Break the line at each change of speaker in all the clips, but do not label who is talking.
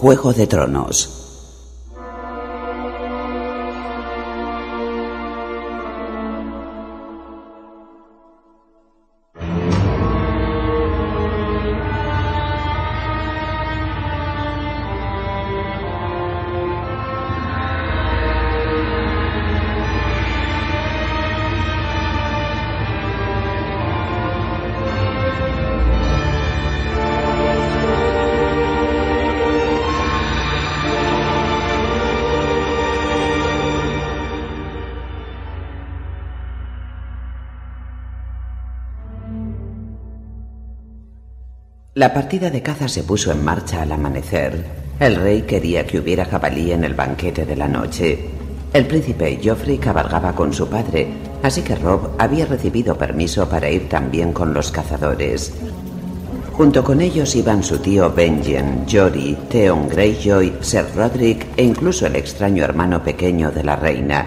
Juego de Tronos. La partida de caza se puso en marcha al amanecer. El rey quería que hubiera jabalí en el banquete de la noche. El príncipe Joffrey cabalgaba con su padre, así que Rob había recibido permiso para ir también con los cazadores. Junto con ellos iban su tío Benjen, Jory, Theon Greyjoy, Sir Roderick e incluso el extraño hermano pequeño de la reina.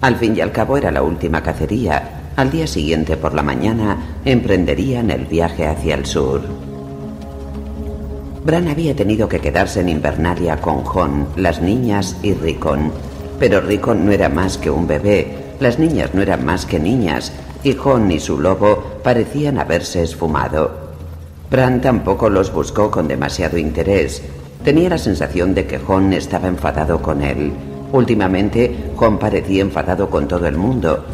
Al fin y al cabo era la última cacería. Al día siguiente por la mañana emprenderían el viaje hacia el sur. Bran había tenido que quedarse en Invernalia con Jon, las niñas y Rickon. Pero Rickon no era más que un bebé, las niñas no eran más que niñas, y Jon y su lobo parecían haberse esfumado. Bran tampoco los buscó con demasiado interés. Tenía la sensación de que Jon estaba enfadado con él. Últimamente, Jon parecía enfadado con todo el mundo.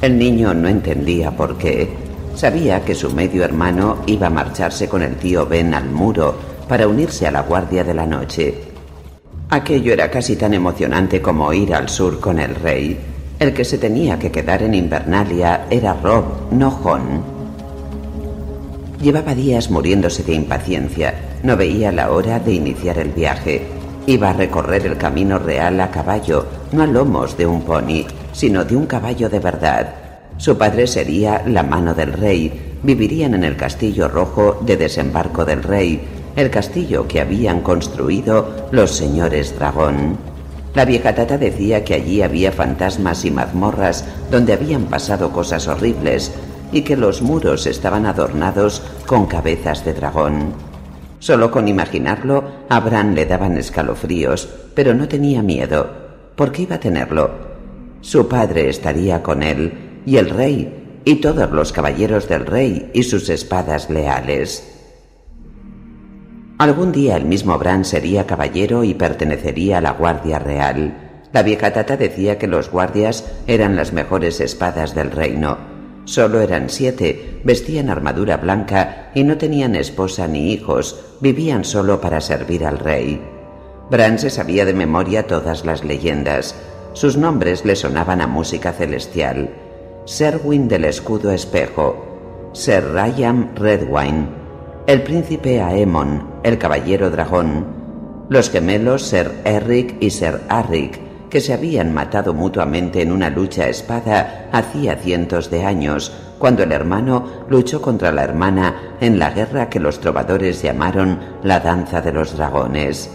El niño no entendía por qué. Sabía que su medio hermano iba a marcharse con el tío Ben al muro, para unirse a la Guardia de la Noche. Aquello era casi tan emocionante como ir al sur con el rey. El que se tenía que quedar en Invernalia era Rob, no Jon. Llevaba días muriéndose de impaciencia. No veía la hora de iniciar el viaje. Iba a recorrer el camino real a caballo, no a lomos de un pony, sino de un caballo de verdad. Su padre sería la mano del rey. Vivirían en el castillo rojo de desembarco del rey, el castillo que habían construido los señores dragón. La vieja tata decía que allí había fantasmas y mazmorras donde habían pasado cosas horribles y que los muros estaban adornados con cabezas de dragón. Solo con imaginarlo, a Bran le daban escalofríos, pero no tenía miedo. ¿Por qué iba a tenerlo? Su padre estaría con él, y el rey, y todos los caballeros del rey y sus espadas leales. Algún día el mismo Bran sería caballero y pertenecería a la Guardia Real. La vieja tata decía que los guardias eran las mejores espadas del reino. Solo eran siete, vestían armadura blanca y no tenían esposa ni hijos, vivían solo para servir al rey. Bran se sabía de memoria todas las leyendas. Sus nombres le sonaban a música celestial. Serwin del escudo espejo, Ser Ryan Redwine, el príncipe Aemon, el caballero dragón, los gemelos Ser Eric y Ser Arric, que se habían matado mutuamente en una lucha a espada hacía cientos de años, cuando el hermano luchó contra la hermana en la guerra que los trovadores llamaron la danza de los dragones.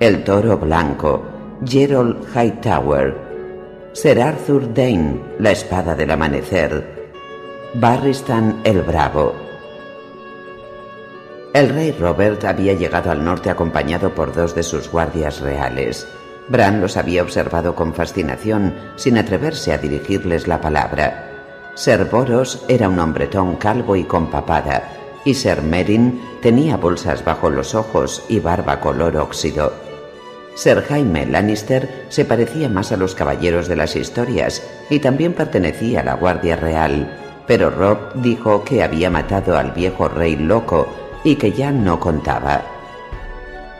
El toro blanco, Gerald Hightower, Ser Arthur Dane, la espada del amanecer, Barristan el Bravo, el rey Robert había llegado al norte acompañado por dos de sus guardias reales. Bran los había observado con fascinación, sin atreverse a dirigirles la palabra. Ser Boros era un hombretón calvo y con papada, y Ser Merin tenía bolsas bajo los ojos y barba color óxido. Ser Jaime Lannister se parecía más a los caballeros de las historias y también pertenecía a la Guardia Real, pero Rob dijo que había matado al viejo rey loco y que ya no contaba.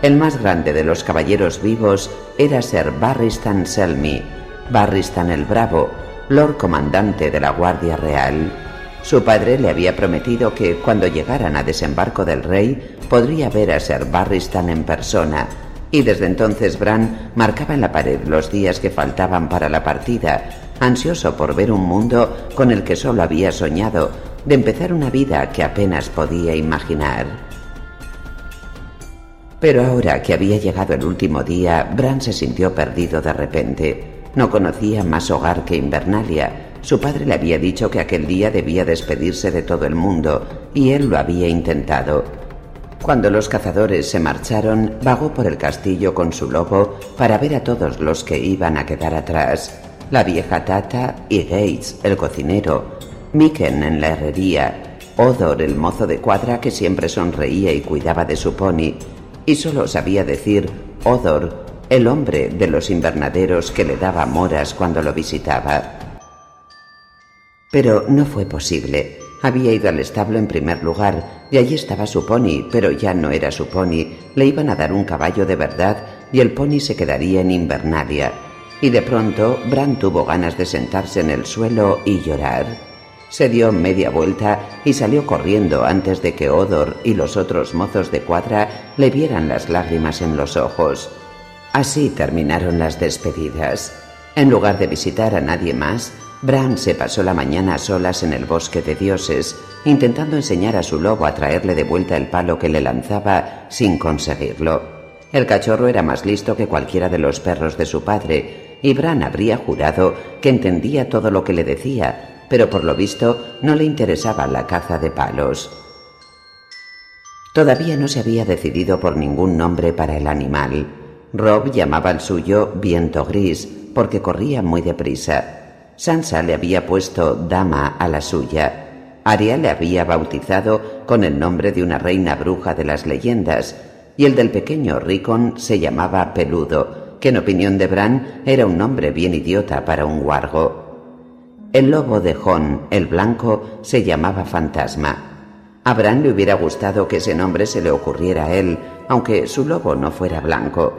El más grande de los caballeros vivos era ser Barristan Selmy, Barristan el Bravo, Lord Comandante de la Guardia Real. Su padre le había prometido que cuando llegaran a desembarco del rey podría ver a Ser Barristan en persona, y desde entonces Bran marcaba en la pared los días que faltaban para la partida, ansioso por ver un mundo con el que solo había soñado de empezar una vida que apenas podía imaginar. Pero ahora que había llegado el último día, Bran se sintió perdido de repente. No conocía más hogar que Invernalia. Su padre le había dicho que aquel día debía despedirse de todo el mundo, y él lo había intentado. Cuando los cazadores se marcharon, vagó por el castillo con su lobo para ver a todos los que iban a quedar atrás. La vieja Tata y Gates, el cocinero, Miken en la herrería, Odor, el mozo de cuadra que siempre sonreía y cuidaba de su pony, y solo sabía decir Odor, el hombre de los invernaderos que le daba moras cuando lo visitaba. Pero no fue posible. Había ido al establo en primer lugar y allí estaba su pony, pero ya no era su pony. Le iban a dar un caballo de verdad y el pony se quedaría en Invernalia. Y de pronto Bran tuvo ganas de sentarse en el suelo y llorar. Se dio media vuelta y salió corriendo antes de que Odor y los otros mozos de cuadra le vieran las lágrimas en los ojos. Así terminaron las despedidas. En lugar de visitar a nadie más, Bran se pasó la mañana a solas en el bosque de dioses, intentando enseñar a su lobo a traerle de vuelta el palo que le lanzaba sin conseguirlo. El cachorro era más listo que cualquiera de los perros de su padre, y Bran habría jurado que entendía todo lo que le decía, pero por lo visto no le interesaba la caza de palos. Todavía no se había decidido por ningún nombre para el animal. Rob llamaba al suyo viento gris porque corría muy deprisa. Sansa le había puesto dama a la suya. Arya le había bautizado con el nombre de una reina bruja de las leyendas, y el del pequeño Rickon se llamaba Peludo, que en opinión de Bran era un nombre bien idiota para un guargo. El lobo de Jon, el blanco, se llamaba Fantasma. A Bran le hubiera gustado que ese nombre se le ocurriera a él, aunque su lobo no fuera blanco.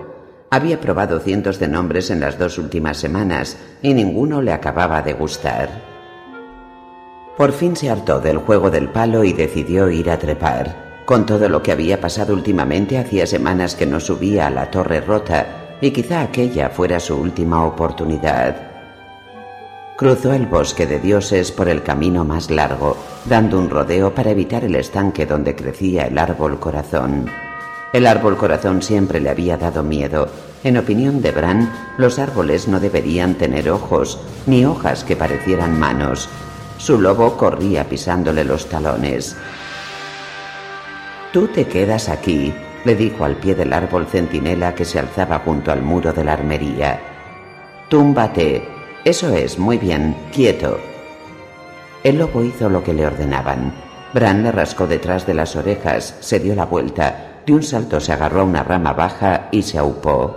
Había probado cientos de nombres en las dos últimas semanas y ninguno le acababa de gustar. Por fin se hartó del juego del palo y decidió ir a trepar. Con todo lo que había pasado últimamente hacía semanas que no subía a la torre rota y quizá aquella fuera su última oportunidad. Cruzó el bosque de dioses por el camino más largo, dando un rodeo para evitar el estanque donde crecía el árbol corazón. El árbol corazón siempre le había dado miedo. En opinión de Bran, los árboles no deberían tener ojos, ni hojas que parecieran manos. Su lobo corría pisándole los talones. Tú te quedas aquí, le dijo al pie del árbol centinela que se alzaba junto al muro de la armería. Túmbate. Eso es, muy bien, quieto. El lobo hizo lo que le ordenaban. Bran le rascó detrás de las orejas, se dio la vuelta de un salto se agarró a una rama baja y se aupó.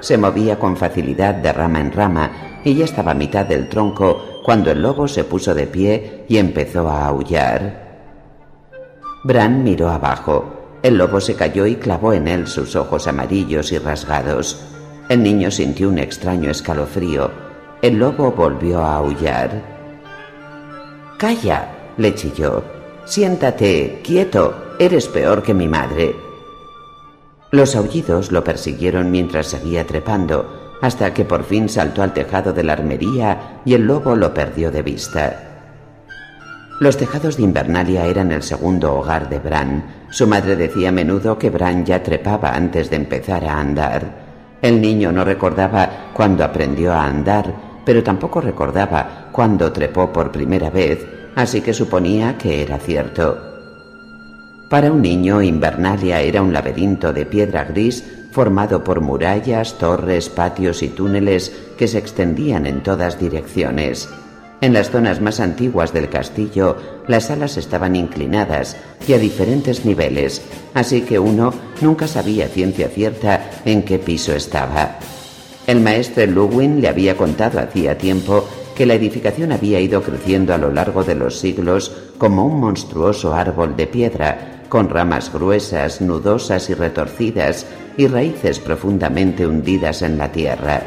Se movía con facilidad de rama en rama y ya estaba a mitad del tronco cuando el lobo se puso de pie y empezó a aullar. Bran miró abajo. El lobo se cayó y clavó en él sus ojos amarillos y rasgados. El niño sintió un extraño escalofrío. El lobo volvió a aullar. Calla, le chilló. Siéntate, quieto. Eres peor que mi madre. Los aullidos lo persiguieron mientras seguía trepando, hasta que por fin saltó al tejado de la armería y el lobo lo perdió de vista. Los tejados de Invernalia eran el segundo hogar de Bran. Su madre decía a menudo que Bran ya trepaba antes de empezar a andar. El niño no recordaba cuándo aprendió a andar, pero tampoco recordaba cuándo trepó por primera vez, así que suponía que era cierto. Para un niño, Invernalia era un laberinto de piedra gris formado por murallas, torres, patios y túneles que se extendían en todas direcciones. En las zonas más antiguas del castillo, las salas estaban inclinadas y a diferentes niveles, así que uno nunca sabía ciencia cierta en qué piso estaba. El maestro Luwin le había contado hacía tiempo que la edificación había ido creciendo a lo largo de los siglos como un monstruoso árbol de piedra con ramas gruesas, nudosas y retorcidas y raíces profundamente hundidas en la tierra.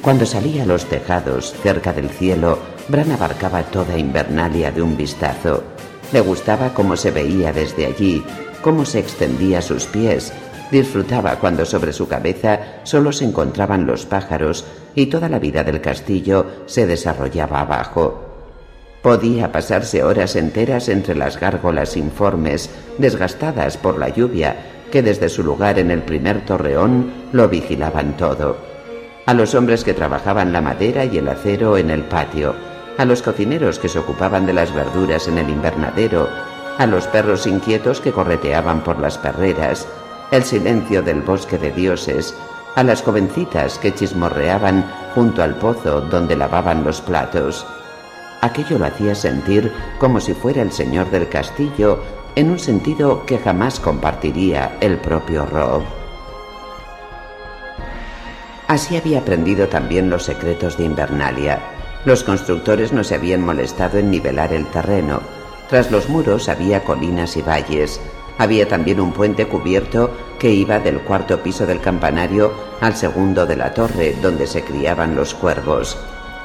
Cuando salía a los tejados, cerca del cielo, Bran abarcaba toda Invernalia de un vistazo. Le gustaba cómo se veía desde allí, cómo se extendía sus pies. Disfrutaba cuando sobre su cabeza solo se encontraban los pájaros y toda la vida del castillo se desarrollaba abajo. Podía pasarse horas enteras entre las gárgolas informes, desgastadas por la lluvia, que desde su lugar en el primer torreón lo vigilaban todo. A los hombres que trabajaban la madera y el acero en el patio, a los cocineros que se ocupaban de las verduras en el invernadero, a los perros inquietos que correteaban por las perreras, el silencio del bosque de dioses, a las jovencitas que chismorreaban junto al pozo donde lavaban los platos. Aquello lo hacía sentir como si fuera el señor del castillo en un sentido que jamás compartiría el propio Rob. Así había aprendido también los secretos de Invernalia. Los constructores no se habían molestado en nivelar el terreno. Tras los muros había colinas y valles. Había también un puente cubierto que iba del cuarto piso del campanario al segundo de la torre donde se criaban los cuervos.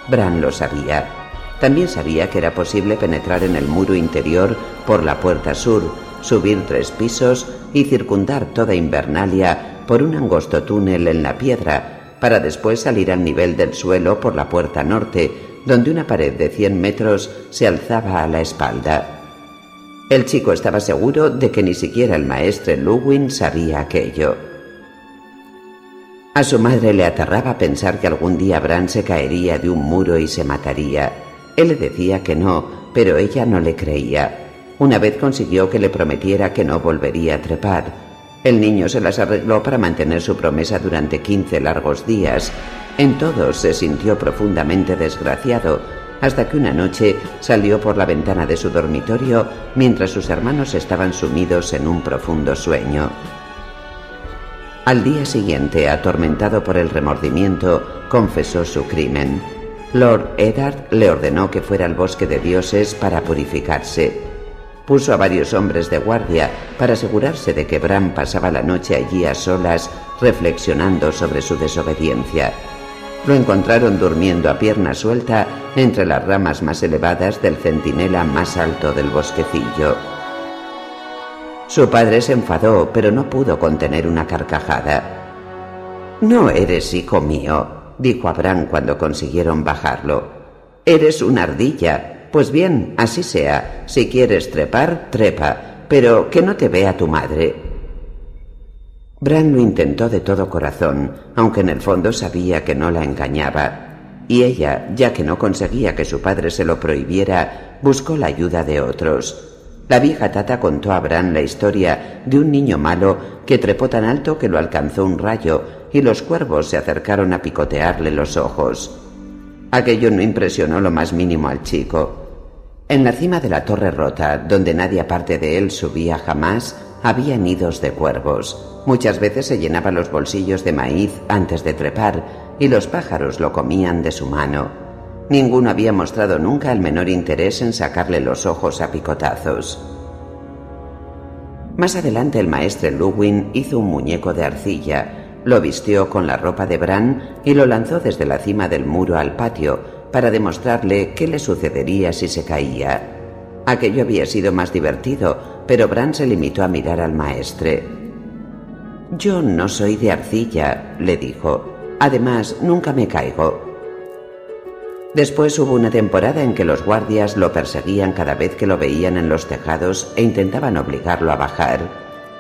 Bran lo sabía. También sabía que era posible penetrar en el muro interior por la puerta sur, subir tres pisos y circundar toda Invernalia por un angosto túnel en la piedra, para después salir al nivel del suelo por la puerta norte, donde una pared de cien metros se alzaba a la espalda. El chico estaba seguro de que ni siquiera el maestre Luwin sabía aquello. A su madre le aterraba pensar que algún día Bran se caería de un muro y se mataría. Él le decía que no, pero ella no le creía. Una vez consiguió que le prometiera que no volvería a trepar. El niño se las arregló para mantener su promesa durante quince largos días. En todos se sintió profundamente desgraciado, hasta que una noche salió por la ventana de su dormitorio mientras sus hermanos estaban sumidos en un profundo sueño. Al día siguiente, atormentado por el remordimiento, confesó su crimen. Lord Eddard le ordenó que fuera al bosque de dioses para purificarse. Puso a varios hombres de guardia para asegurarse de que Bran pasaba la noche allí a solas reflexionando sobre su desobediencia. Lo encontraron durmiendo a pierna suelta entre las ramas más elevadas del centinela más alto del bosquecillo. Su padre se enfadó, pero no pudo contener una carcajada. No eres hijo mío, dijo Abraham cuando consiguieron bajarlo. Eres una ardilla. Pues bien, así sea. Si quieres trepar, trepa, pero que no te vea tu madre. Bran lo intentó de todo corazón, aunque en el fondo sabía que no la engañaba. Y ella, ya que no conseguía que su padre se lo prohibiera, buscó la ayuda de otros. La vieja tata contó a Bran la historia de un niño malo que trepó tan alto que lo alcanzó un rayo y los cuervos se acercaron a picotearle los ojos. Aquello no impresionó lo más mínimo al chico. En la cima de la torre rota, donde nadie aparte de él subía jamás, había nidos de cuervos. Muchas veces se llenaba los bolsillos de maíz antes de trepar y los pájaros lo comían de su mano. Ninguno había mostrado nunca el menor interés en sacarle los ojos a picotazos. Más adelante el maestre Luwin hizo un muñeco de arcilla, lo vistió con la ropa de Bran y lo lanzó desde la cima del muro al patio para demostrarle qué le sucedería si se caía. Aquello había sido más divertido, pero Bran se limitó a mirar al maestre. Yo no soy de arcilla, le dijo. Además, nunca me caigo. Después hubo una temporada en que los guardias lo perseguían cada vez que lo veían en los tejados e intentaban obligarlo a bajar.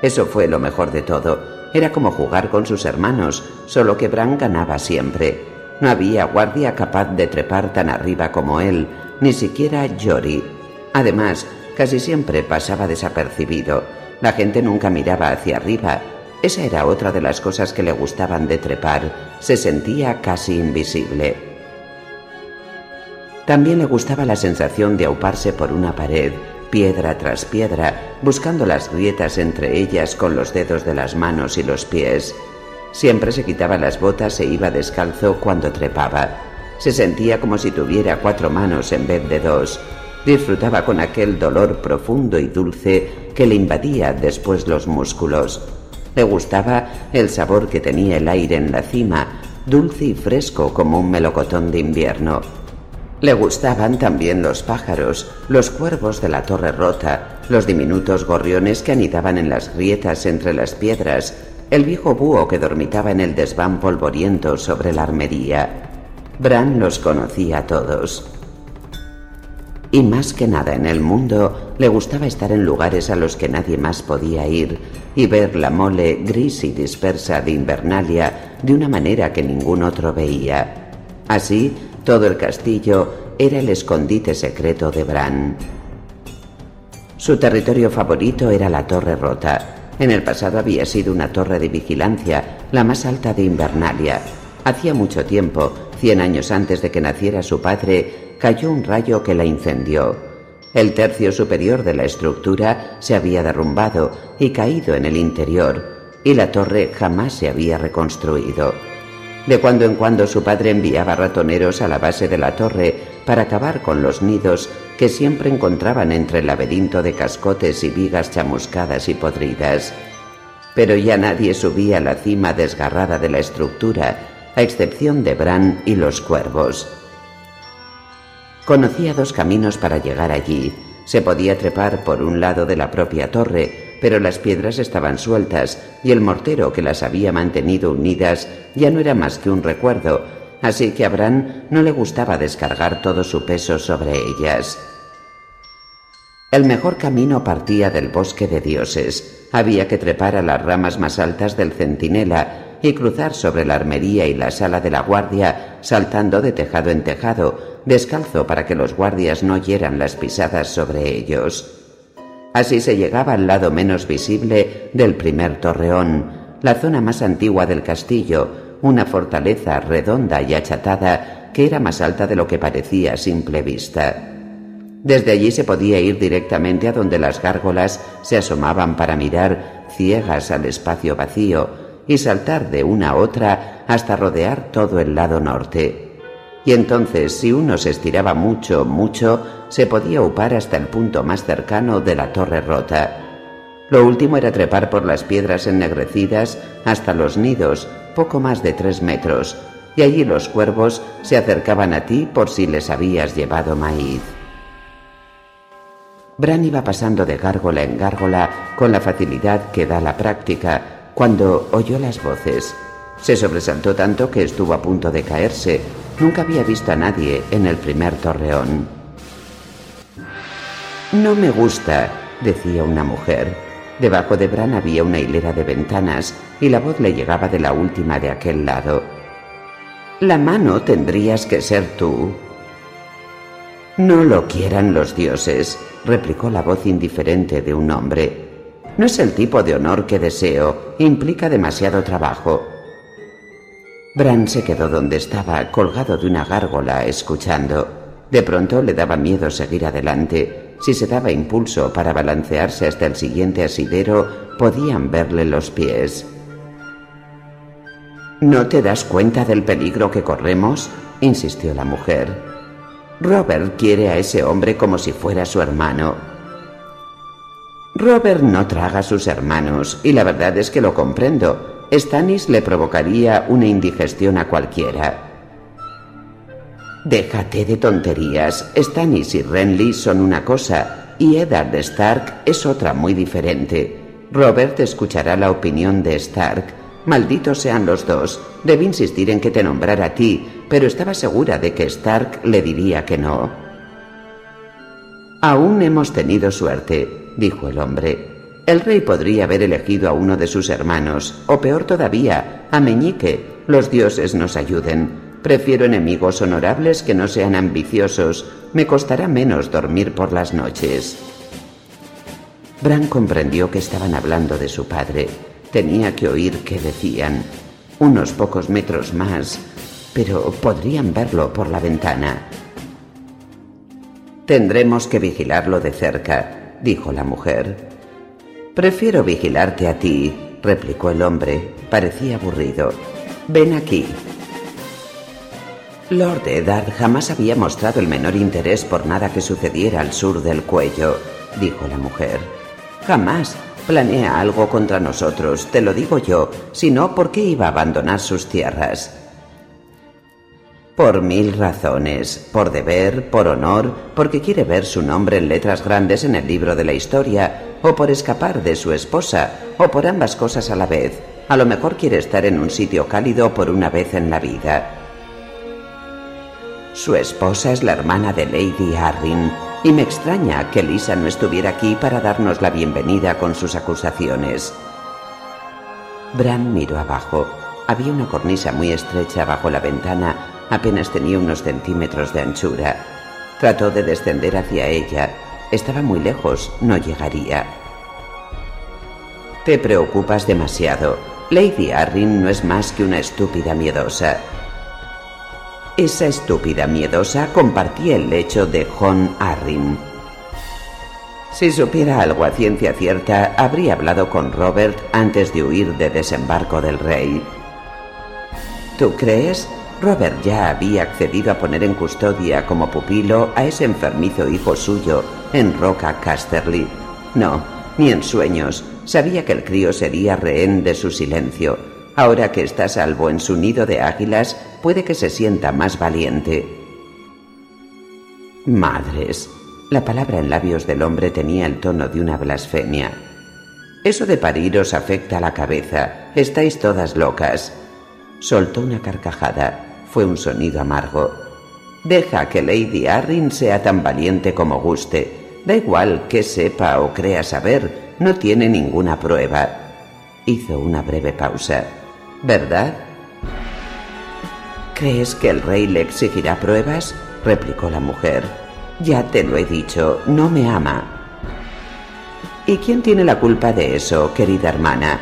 Eso fue lo mejor de todo. Era como jugar con sus hermanos, solo que Bran ganaba siempre. No había guardia capaz de trepar tan arriba como él, ni siquiera Jory. Además, casi siempre pasaba desapercibido. La gente nunca miraba hacia arriba esa era otra de las cosas que le gustaban de trepar. Se sentía casi invisible. También le gustaba la sensación de auparse por una pared, piedra tras piedra, buscando las grietas entre ellas con los dedos de las manos y los pies. Siempre se quitaba las botas e iba descalzo cuando trepaba. Se sentía como si tuviera cuatro manos en vez de dos. Disfrutaba con aquel dolor profundo y dulce que le invadía después los músculos. Le gustaba el sabor que tenía el aire en la cima, dulce y fresco como un melocotón de invierno. Le gustaban también los pájaros, los cuervos de la torre rota, los diminutos gorriones que anidaban en las grietas entre las piedras, el viejo búho que dormitaba en el desván polvoriento sobre la armería. Bran los conocía a todos. Y más que nada en el mundo le gustaba estar en lugares a los que nadie más podía ir y ver la mole gris y dispersa de Invernalia de una manera que ningún otro veía. Así, todo el castillo era el escondite secreto de Bran. Su territorio favorito era la Torre Rota. En el pasado había sido una torre de vigilancia, la más alta de Invernalia. Hacía mucho tiempo, cien años antes de que naciera su padre, cayó un rayo que la incendió. El tercio superior de la estructura se había derrumbado y caído en el interior, y la torre jamás se había reconstruido. De cuando en cuando su padre enviaba ratoneros a la base de la torre para acabar con los nidos que siempre encontraban entre el laberinto de cascotes y vigas chamuscadas y podridas. Pero ya nadie subía a la cima desgarrada de la estructura, a excepción de Bran y los cuervos. Conocía dos caminos para llegar allí. Se podía trepar por un lado de la propia torre, pero las piedras estaban sueltas y el mortero que las había mantenido unidas ya no era más que un recuerdo, así que a no le gustaba descargar todo su peso sobre ellas. El mejor camino partía del bosque de dioses. Había que trepar a las ramas más altas del centinela y cruzar sobre la armería y la sala de la guardia, saltando de tejado en tejado, descalzo para que los guardias no hieran las pisadas sobre ellos. Así se llegaba al lado menos visible del primer torreón, la zona más antigua del castillo, una fortaleza redonda y achatada que era más alta de lo que parecía a simple vista. Desde allí se podía ir directamente a donde las gárgolas se asomaban para mirar ciegas al espacio vacío y saltar de una a otra hasta rodear todo el lado norte y entonces si uno se estiraba mucho, mucho, se podía upar hasta el punto más cercano de la torre rota. Lo último era trepar por las piedras ennegrecidas hasta los nidos, poco más de tres metros, y allí los cuervos se acercaban a ti por si les habías llevado maíz. Bran iba pasando de gárgola en gárgola con la facilidad que da la práctica cuando oyó las voces. Se sobresaltó tanto que estuvo a punto de caerse, Nunca había visto a nadie en el primer torreón. No me gusta, decía una mujer. Debajo de Bran había una hilera de ventanas y la voz le llegaba de la última de aquel lado. La mano tendrías que ser tú. No lo quieran los dioses, replicó la voz indiferente de un hombre. No es el tipo de honor que deseo, implica demasiado trabajo. Bran se quedó donde estaba, colgado de una gárgola, escuchando. De pronto le daba miedo seguir adelante. Si se daba impulso para balancearse hasta el siguiente asidero, podían verle los pies. ¿No te das cuenta del peligro que corremos? insistió la mujer. Robert quiere a ese hombre como si fuera su hermano. Robert no traga a sus hermanos, y la verdad es que lo comprendo. Stannis le provocaría una indigestión a cualquiera. Déjate de tonterías. Stannis y Renly son una cosa y Eddard Stark es otra muy diferente. Robert escuchará la opinión de Stark. Malditos sean los dos. Debe insistir en que te nombrara a ti, pero estaba segura de que Stark le diría que no. Aún hemos tenido suerte, dijo el hombre. El rey podría haber elegido a uno de sus hermanos, o peor todavía, a Meñique. Los dioses nos ayuden. Prefiero enemigos honorables que no sean ambiciosos. Me costará menos dormir por las noches. Bran comprendió que estaban hablando de su padre. Tenía que oír qué decían. Unos pocos metros más, pero podrían verlo por la ventana. Tendremos que vigilarlo de cerca, dijo la mujer. Prefiero vigilarte a ti, replicó el hombre. Parecía aburrido. Ven aquí. Lord Eddard jamás había mostrado el menor interés por nada que sucediera al sur del cuello, dijo la mujer. Jamás planea algo contra nosotros, te lo digo yo, si no, ¿por qué iba a abandonar sus tierras? Por mil razones, por deber, por honor, porque quiere ver su nombre en letras grandes en el libro de la historia, o por escapar de su esposa, o por ambas cosas a la vez. A lo mejor quiere estar en un sitio cálido por una vez en la vida. Su esposa es la hermana de Lady Arryn, y me extraña que Lisa no estuviera aquí para darnos la bienvenida con sus acusaciones. Bran miró abajo. Había una cornisa muy estrecha bajo la ventana Apenas tenía unos centímetros de anchura. Trató de descender hacia ella, Estaba muy lejos, no llegaría. Te preocupas demasiado. Lady Arryn no es más que una estúpida miedosa. Esa estúpida miedosa compartía el lecho de John Arryn. Si supiera algo a ciencia cierta, habría hablado con Robert antes de huir de desembarco del rey. ¿Tú crees? Robert ya había accedido a poner en custodia como pupilo a ese enfermizo hijo suyo en Roca Casterly. No, ni en sueños. Sabía que el crío sería rehén de su silencio. Ahora que está salvo en su nido de águilas, puede que se sienta más valiente. Madres. La palabra en labios del hombre tenía el tono de una blasfemia. Eso de parir os afecta a la cabeza. Estáis todas locas. Soltó una carcajada. Fue un sonido amargo. Deja que Lady Arryn sea tan valiente como guste. Da igual que sepa o crea saber, no tiene ninguna prueba. Hizo una breve pausa. ¿Verdad? ¿Crees que el rey le exigirá pruebas? replicó la mujer. Ya te lo he dicho, no me ama. ¿Y quién tiene la culpa de eso, querida hermana?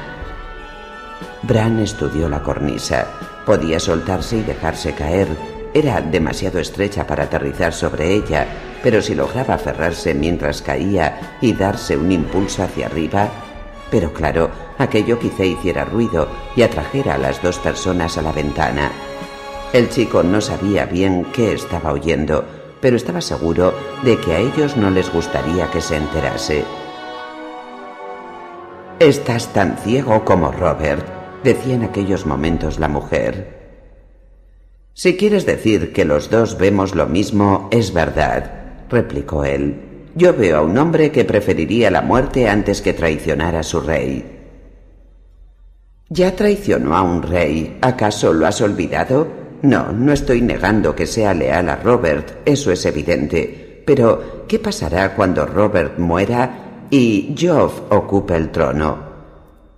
Bran estudió la cornisa. Podía soltarse y dejarse caer. Era demasiado estrecha para aterrizar sobre ella, pero si lograba aferrarse mientras caía y darse un impulso hacia arriba, pero claro, aquello quizá hiciera ruido y atrajera a las dos personas a la ventana. El chico no sabía bien qué estaba oyendo, pero estaba seguro de que a ellos no les gustaría que se enterase. Estás tan ciego como Robert, decía en aquellos momentos la mujer. Si quieres decir que los dos vemos lo mismo, es verdad, replicó él. Yo veo a un hombre que preferiría la muerte antes que traicionar a su rey. ¿Ya traicionó a un rey? ¿Acaso lo has olvidado? No, no estoy negando que sea leal a Robert, eso es evidente. Pero, ¿qué pasará cuando Robert muera y Joff ocupe el trono?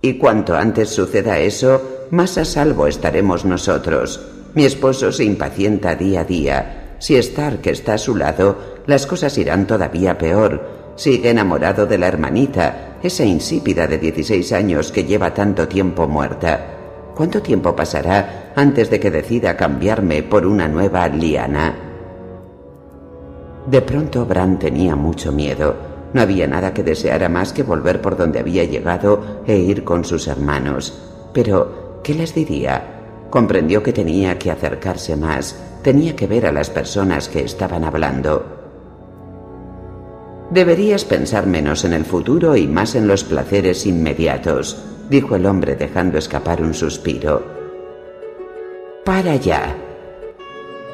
Y cuanto antes suceda eso, más a salvo estaremos nosotros. Mi esposo se impacienta día a día. Si Stark está a su lado, las cosas irán todavía peor. Sigue enamorado de la hermanita, esa insípida de 16 años que lleva tanto tiempo muerta. ¿Cuánto tiempo pasará antes de que decida cambiarme por una nueva liana? De pronto Bran tenía mucho miedo. No había nada que deseara más que volver por donde había llegado e ir con sus hermanos. Pero, ¿qué les diría? Comprendió que tenía que acercarse más, tenía que ver a las personas que estaban hablando. Deberías pensar menos en el futuro y más en los placeres inmediatos, dijo el hombre dejando escapar un suspiro. Para ya.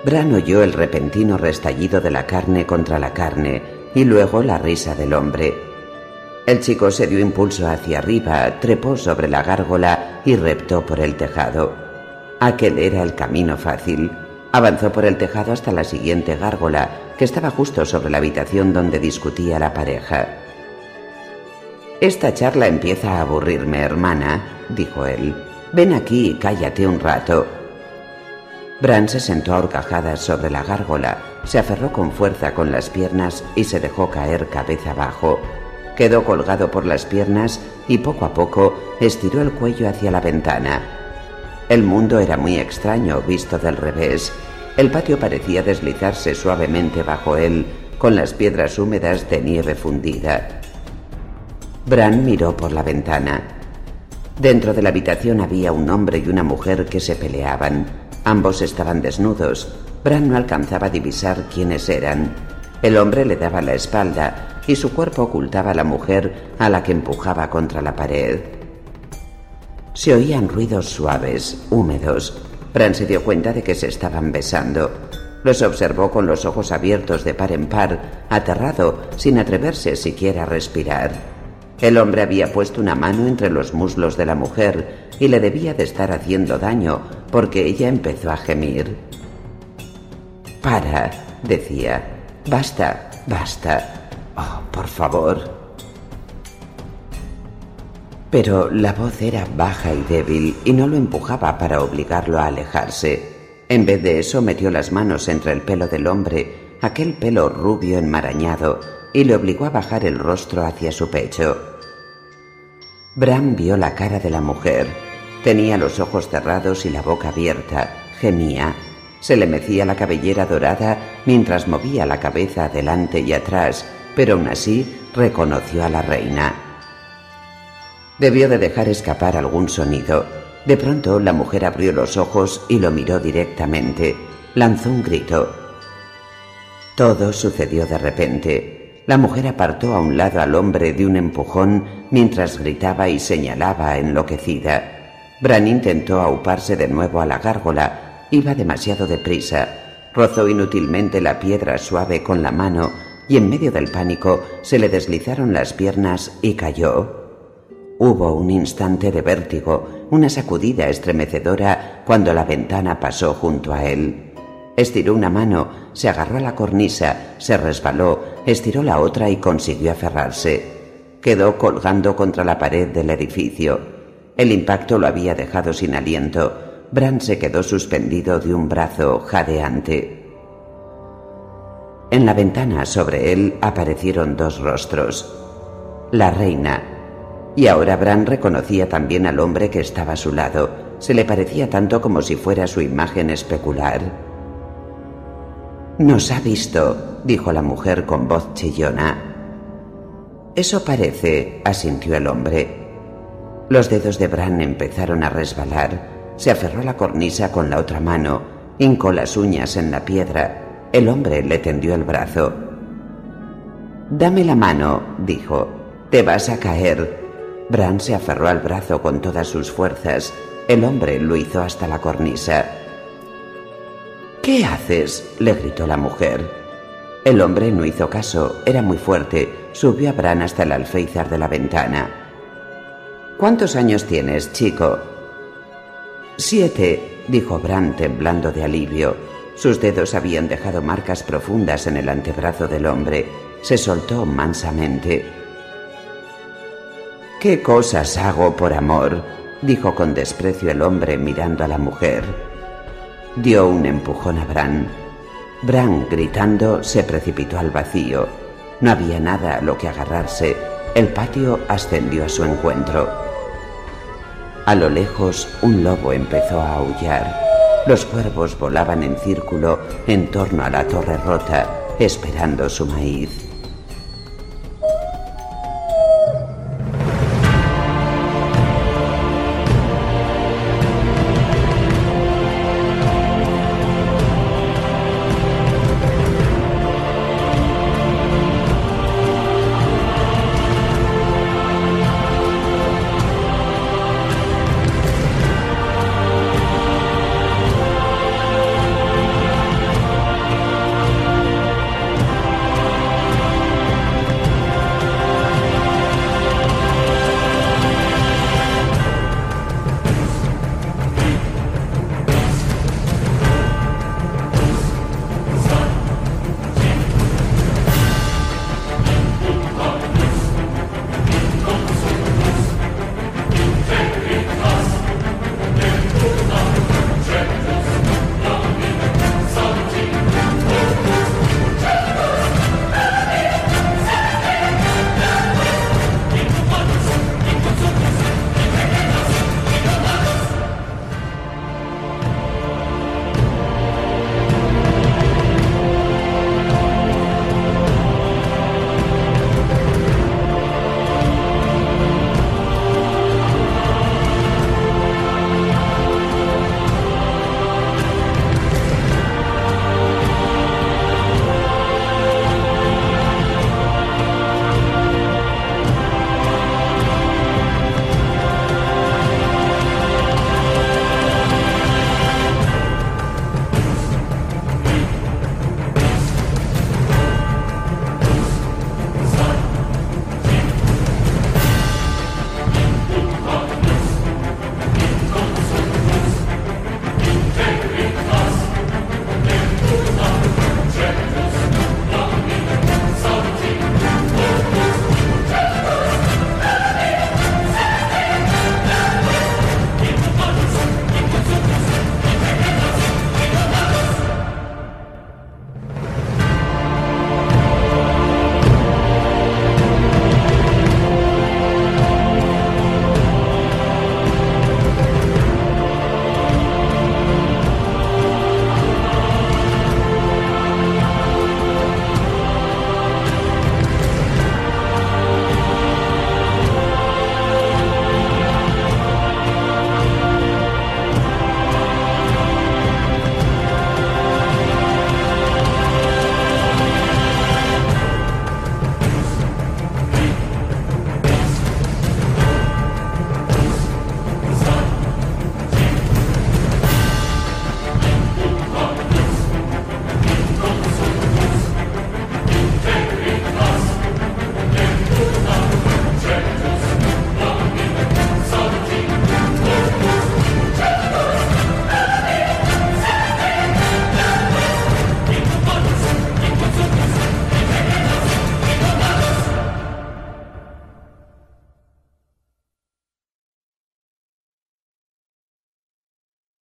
Bran oyó el repentino restallido de la carne contra la carne y luego la risa del hombre. El chico se dio impulso hacia arriba, trepó sobre la gárgola y reptó por el tejado. Aquel era el camino fácil. Avanzó por el tejado hasta la siguiente gárgola, que estaba justo sobre la habitación donde discutía la pareja. Esta charla empieza a aburrirme, hermana, dijo él. Ven aquí y cállate un rato. Bran se sentó a sobre la gárgola, se aferró con fuerza con las piernas y se dejó caer cabeza abajo. Quedó colgado por las piernas y poco a poco estiró el cuello hacia la ventana. El mundo era muy extraño visto del revés. El patio parecía deslizarse suavemente bajo él, con las piedras húmedas de nieve fundida. Bran miró por la ventana. Dentro de la habitación había un hombre y una mujer que se peleaban. Ambos estaban desnudos. Bran no alcanzaba a divisar quiénes eran. El hombre le daba la espalda y su cuerpo ocultaba a la mujer a la que empujaba contra la pared. Se oían ruidos suaves, húmedos. Bran se dio cuenta de que se estaban besando. Los observó con los ojos abiertos de par en par, aterrado, sin atreverse siquiera a respirar. El hombre había puesto una mano entre los muslos de la mujer y le debía de estar haciendo daño porque ella empezó a gemir. Para, decía. Basta, basta. Oh, por favor pero la voz era baja y débil y no lo empujaba para obligarlo a alejarse. En vez de eso metió las manos entre el pelo del hombre, aquel pelo rubio enmarañado, y le obligó a bajar el rostro hacia su pecho. Bran vio la cara de la mujer. Tenía los ojos cerrados y la boca abierta. Gemía. Se le mecía la cabellera dorada mientras movía la cabeza adelante y atrás, pero aún así reconoció a la reina. Debió de dejar escapar algún sonido. De pronto la mujer abrió los ojos y lo miró directamente. Lanzó un grito. Todo sucedió de repente. La mujer apartó a un lado al hombre de un empujón mientras gritaba y señalaba enloquecida. Bran intentó auparse de nuevo a la gárgola. Iba demasiado deprisa. Rozó inútilmente la piedra suave con la mano y en medio del pánico se le deslizaron las piernas y cayó. Hubo un instante de vértigo, una sacudida estremecedora cuando la ventana pasó junto a él. Estiró una mano, se agarró a la cornisa, se resbaló, estiró la otra y consiguió aferrarse. Quedó colgando contra la pared del edificio. El impacto lo había dejado sin aliento. Bran se quedó suspendido de un brazo jadeante. En la ventana sobre él aparecieron dos rostros. La reina, y ahora Bran reconocía también al hombre que estaba a su lado. Se le parecía tanto como si fuera su imagen especular. Nos ha visto, dijo la mujer con voz chillona. Eso parece, asintió el hombre. Los dedos de Bran empezaron a resbalar. Se aferró a la cornisa con la otra mano, hincó las uñas en la piedra. El hombre le tendió el brazo. Dame la mano, dijo. Te vas a caer. Bran se aferró al brazo con todas sus fuerzas. El hombre lo hizo hasta la cornisa. ¿Qué haces? le gritó la mujer. El hombre no hizo caso, era muy fuerte. Subió a Bran hasta el alféizar de la ventana. ¿Cuántos años tienes, chico? Siete, dijo Bran temblando de alivio. Sus dedos habían dejado marcas profundas en el antebrazo del hombre. Se soltó mansamente. ¿Qué cosas hago por amor? dijo con desprecio el hombre mirando a la mujer. Dio un empujón a Bran. Bran, gritando, se precipitó al vacío. No había nada a lo que agarrarse. El patio ascendió a su encuentro. A lo lejos, un lobo empezó a aullar. Los cuervos volaban en círculo en torno a la torre rota, esperando su maíz.